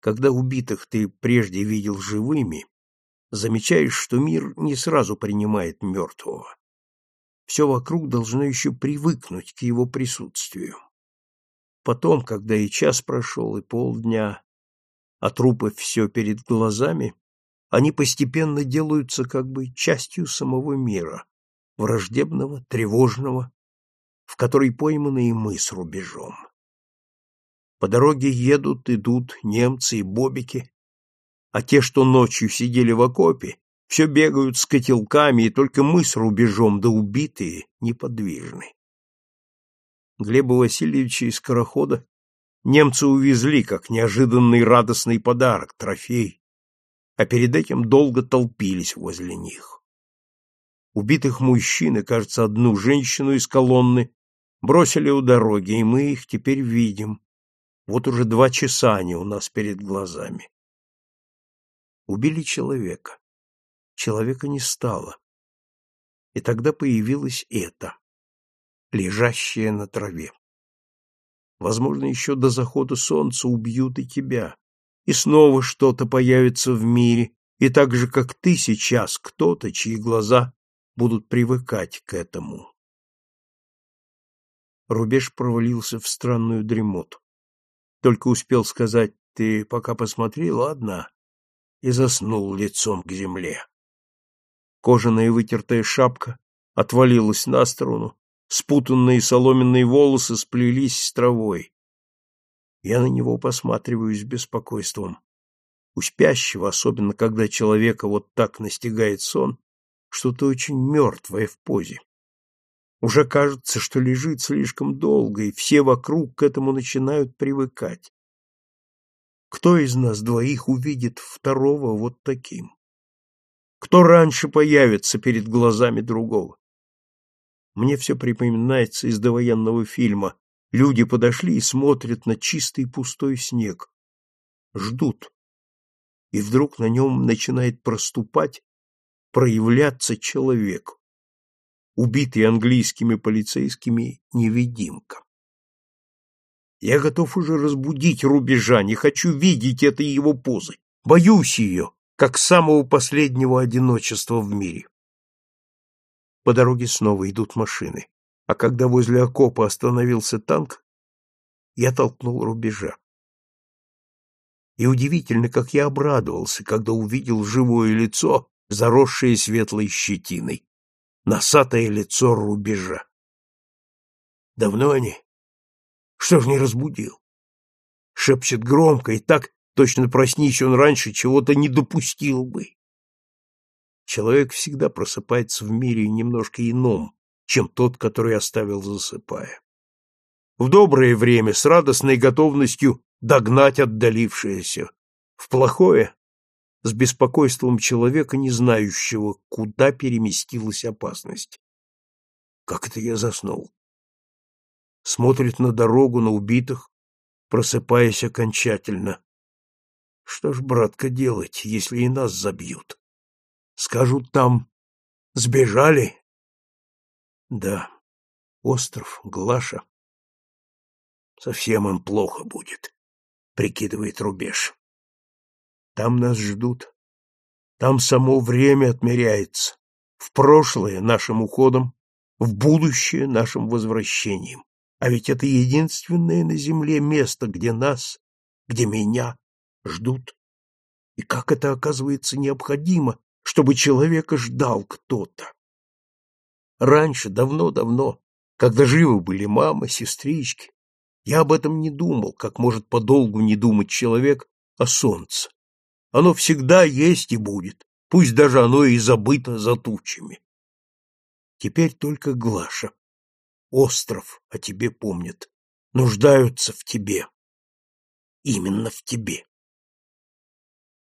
Когда убитых ты прежде видел живыми, замечаешь, что мир не сразу принимает мертвого. Все вокруг должно еще привыкнуть к его присутствию. Потом, когда и час прошел, и полдня, а трупы все перед глазами, они постепенно делаются как бы частью самого мира, враждебного, тревожного, в который пойманы и мы с рубежом. По дороге едут, идут немцы и бобики, а те, что ночью сидели в окопе, все бегают с котелками, и только мы с рубежом, да убитые, неподвижны. Глеба Васильевича из скорохода немцы увезли, как неожиданный радостный подарок, трофей, а перед этим долго толпились возле них. Убитых мужчин и, кажется, одну женщину из колонны бросили у дороги, и мы их теперь видим. Вот уже два часа они у нас перед глазами. Убили человека. Человека не стало. И тогда появилось это, лежащее на траве. Возможно, еще до захода солнца убьют и тебя, и снова что-то появится в мире, и так же, как ты сейчас, кто-то, чьи глаза будут привыкать к этому. Рубеж провалился в странную дремоту. Только успел сказать «ты пока посмотри, ладно?» и заснул лицом к земле. Кожаная вытертая шапка отвалилась на сторону, спутанные соломенные волосы сплелись с травой. Я на него посматриваю с беспокойством. У спящего, особенно когда человека вот так настигает сон, что-то очень мертвое в позе. Уже кажется, что лежит слишком долго, и все вокруг к этому начинают привыкать. Кто из нас двоих увидит второго вот таким? Кто раньше появится перед глазами другого? Мне все припоминается из довоенного фильма. Люди подошли и смотрят на чистый пустой снег. Ждут. И вдруг на нем начинает проступать, проявляться человек. Убитый английскими полицейскими невидимка. Я готов уже разбудить рубежа, не хочу видеть этой его позы. Боюсь ее, как самого последнего одиночества в мире. По дороге снова идут машины, а когда возле окопа остановился танк, я толкнул рубежа. И удивительно, как я обрадовался, когда увидел живое лицо, заросшее светлой щетиной, носатое лицо рубежа. Давно они? Что ж не разбудил? Шепчет громко и так, точно проснись он раньше, чего-то не допустил бы. Человек всегда просыпается в мире немножко ином, чем тот, который оставил засыпая. В доброе время с радостной готовностью догнать отдалившееся, в плохое — с беспокойством человека, не знающего, куда переместилась опасность. Как это я заснул? смотрит на дорогу, на убитых, просыпаясь окончательно. Что ж, братка, делать, если и нас забьют? Скажут там, сбежали? Да, остров, Глаша. Совсем им плохо будет, прикидывает рубеж. Там нас ждут. Там само время отмеряется. В прошлое нашим уходом, в будущее нашим возвращением. А ведь это единственное на земле место, где нас, где меня ждут. И как это оказывается необходимо, чтобы человека ждал кто-то. Раньше, давно-давно, когда живы были мама, сестрички, я об этом не думал, как может подолгу не думать человек о солнце. Оно всегда есть и будет, пусть даже оно и забыто за тучами. Теперь только Глаша остров о тебе помнят, нуждаются в тебе. Именно в тебе.